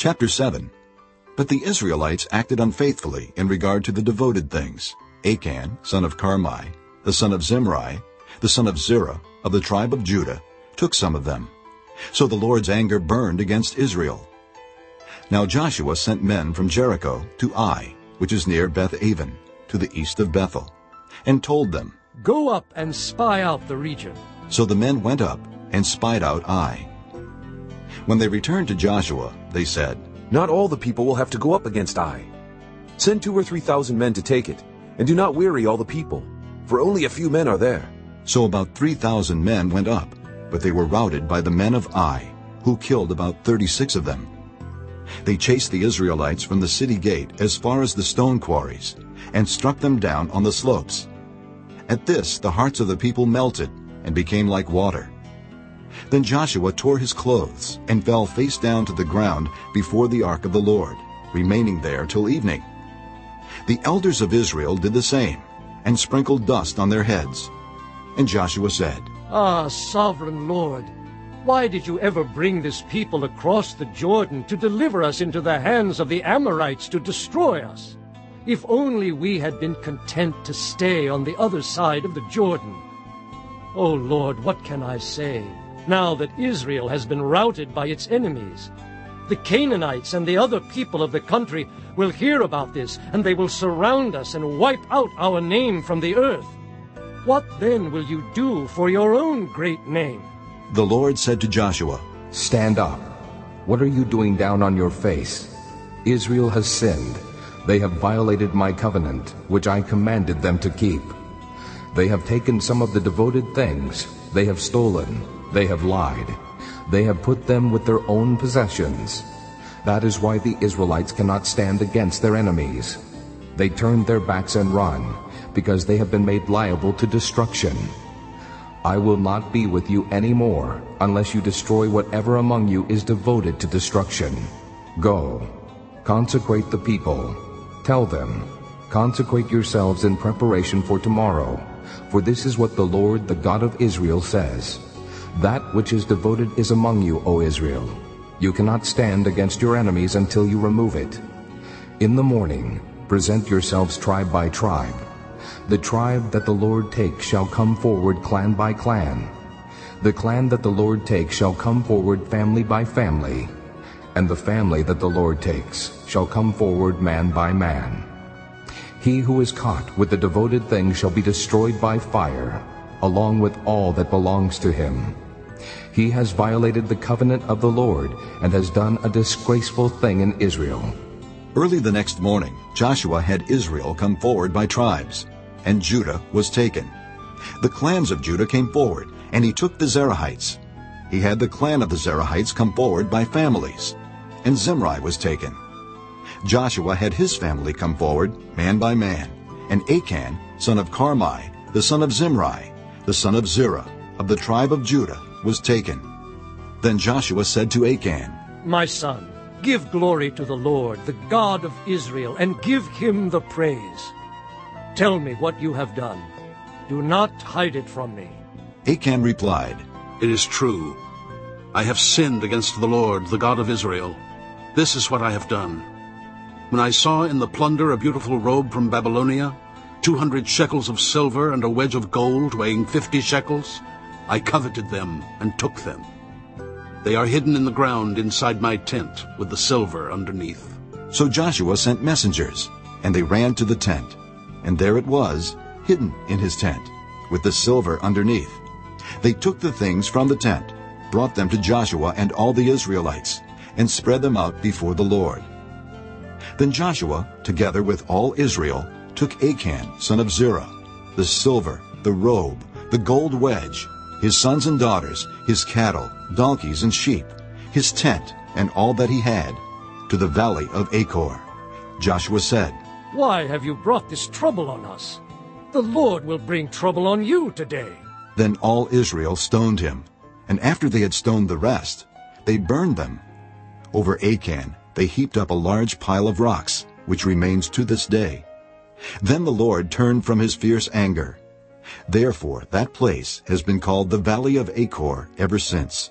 Chapter 7 But the Israelites acted unfaithfully in regard to the devoted things. Achan, son of Carmi, the son of Zimri, the son of Zerah, of the tribe of Judah, took some of them. So the Lord's anger burned against Israel. Now Joshua sent men from Jericho to Ai, which is near Beth-aven, to the east of Bethel, and told them, Go up and spy out the region. So the men went up and spied out Ai. When they returned to Joshua, they said, Not all the people will have to go up against Ai. Send two or three thousand men to take it, and do not weary all the people, for only a few men are there. So about 3,000 men went up, but they were routed by the men of Ai, who killed about 36 of them. They chased the Israelites from the city gate as far as the stone quarries, and struck them down on the slopes. At this the hearts of the people melted and became like water. Then Joshua tore his clothes and fell face down to the ground before the ark of the Lord, remaining there till evening. The elders of Israel did the same, and sprinkled dust on their heads. And Joshua said, Ah, sovereign Lord, why did you ever bring this people across the Jordan to deliver us into the hands of the Amorites to destroy us? If only we had been content to stay on the other side of the Jordan. O oh Lord, what can I say, now that Israel has been routed by its enemies? The Canaanites and the other people of the country will hear about this, and they will surround us and wipe out our name from the earth. What then will you do for your own great name? The Lord said to Joshua, Stand up. What are you doing down on your face? Israel has sinned. They have violated my covenant, which I commanded them to keep. They have taken some of the devoted things. They have stolen. They have lied. They have put them with their own possessions. That is why the Israelites cannot stand against their enemies. They turned their backs and run, because they have been made liable to destruction. I will not be with you any more unless you destroy whatever among you is devoted to destruction. Go, consecrate the people. Tell them, consecrate yourselves in preparation for tomorrow, for this is what the Lord, the God of Israel, says. That which is devoted is among you, O Israel. You cannot stand against your enemies until you remove it. In the morning, present yourselves tribe by tribe. The tribe that the Lord takes shall come forward clan by clan. The clan that the Lord takes shall come forward family by family. And the family that the Lord takes shall come forward man by man. He who is caught with the devoted thing shall be destroyed by fire, along with all that belongs to him. He has violated the covenant of the Lord and has done a disgraceful thing in Israel. Early the next morning, Joshua had Israel come forward by tribes and Judah was taken. The clans of Judah came forward, and he took the Zerahites. He had the clan of the Zerahites come forward by families, and Zimri was taken. Joshua had his family come forward, man by man, and Achan, son of Carmi, the son of Zimri, the son of Zerah, of the tribe of Judah, was taken. Then Joshua said to Achan, My son, give glory to the Lord, the God of Israel, and give him the praise. Tell me what you have done. Do not hide it from me. Achan replied, It is true. I have sinned against the Lord, the God of Israel. This is what I have done. When I saw in the plunder a beautiful robe from Babylonia, two hundred shekels of silver and a wedge of gold weighing fifty shekels, I coveted them and took them. They are hidden in the ground inside my tent with the silver underneath. So Joshua sent messengers, and they ran to the tent and there it was, hidden in his tent, with the silver underneath. They took the things from the tent, brought them to Joshua and all the Israelites, and spread them out before the Lord. Then Joshua, together with all Israel, took Achan, son of Zerah, the silver, the robe, the gold wedge, his sons and daughters, his cattle, donkeys, and sheep, his tent, and all that he had, to the valley of Achor. Joshua said, why have you brought this trouble on us? The Lord will bring trouble on you today. Then all Israel stoned him, and after they had stoned the rest, they burned them. Over Achan they heaped up a large pile of rocks, which remains to this day. Then the Lord turned from his fierce anger. Therefore that place has been called the Valley of Achor ever since.